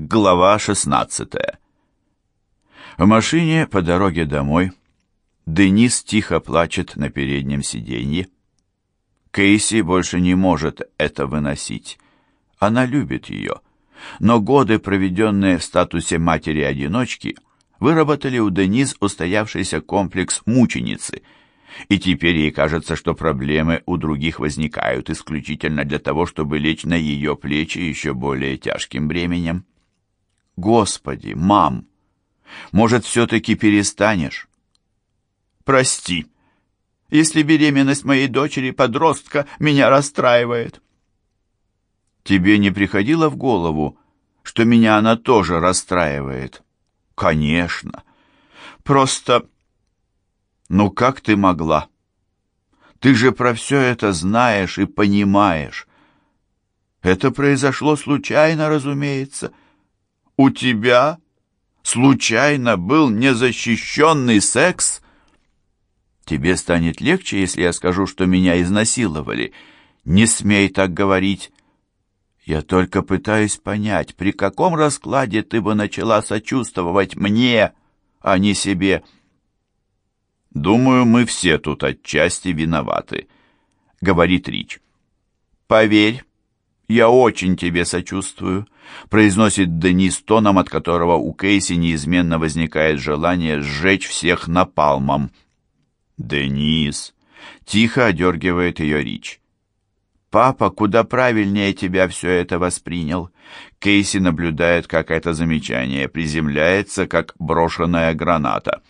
Глава 16 В машине по дороге домой Денис тихо плачет на переднем сиденье. Кейси больше не может это выносить. Она любит ее. Но годы, проведенные в статусе матери-одиночки, выработали у Денис устоявшийся комплекс мученицы – и теперь ей кажется, что проблемы у других возникают исключительно для того, чтобы лечь на ее плечи еще более тяжким бременем. Господи, мам, может, все-таки перестанешь? Прости, если беременность моей дочери-подростка меня расстраивает. Тебе не приходило в голову, что меня она тоже расстраивает? Конечно. Просто... Ну как ты могла? Ты же про все это знаешь и понимаешь. Это произошло случайно, разумеется. — у тебя случайно был незащищенный секс? Тебе станет легче, если я скажу, что меня изнасиловали. Не смей так говорить. Я только пытаюсь понять, при каком раскладе ты бы начала сочувствовать мне, а не себе. Думаю, мы все тут отчасти виноваты, говорит Рич. Поверь, «Я очень тебе сочувствую», — произносит Денис тоном, от которого у Кейси неизменно возникает желание сжечь всех напалмом. «Денис!» — тихо одергивает ее Рич. «Папа куда правильнее тебя все это воспринял». Кейси наблюдает, как это замечание приземляется, как брошенная граната.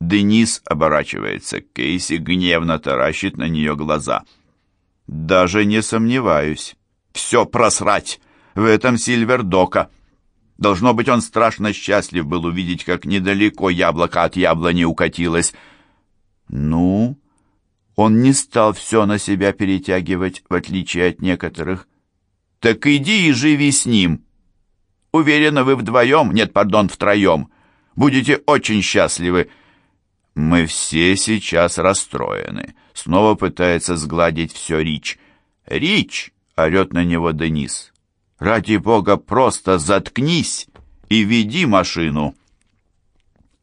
Денис оборачивается к Кейси, гневно таращит на нее глаза. «Даже не сомневаюсь» все просрать. В этом Сильвердока. Должно быть, он страшно счастлив был увидеть, как недалеко яблоко от яблони укатилось. Ну, он не стал все на себя перетягивать, в отличие от некоторых. Так иди и живи с ним. Уверена, вы вдвоем, нет, пардон, втроем, будете очень счастливы. Мы все сейчас расстроены. Снова пытается сгладить все Рич. Рич! Орет на него Денис. «Ради бога, просто заткнись и веди машину!»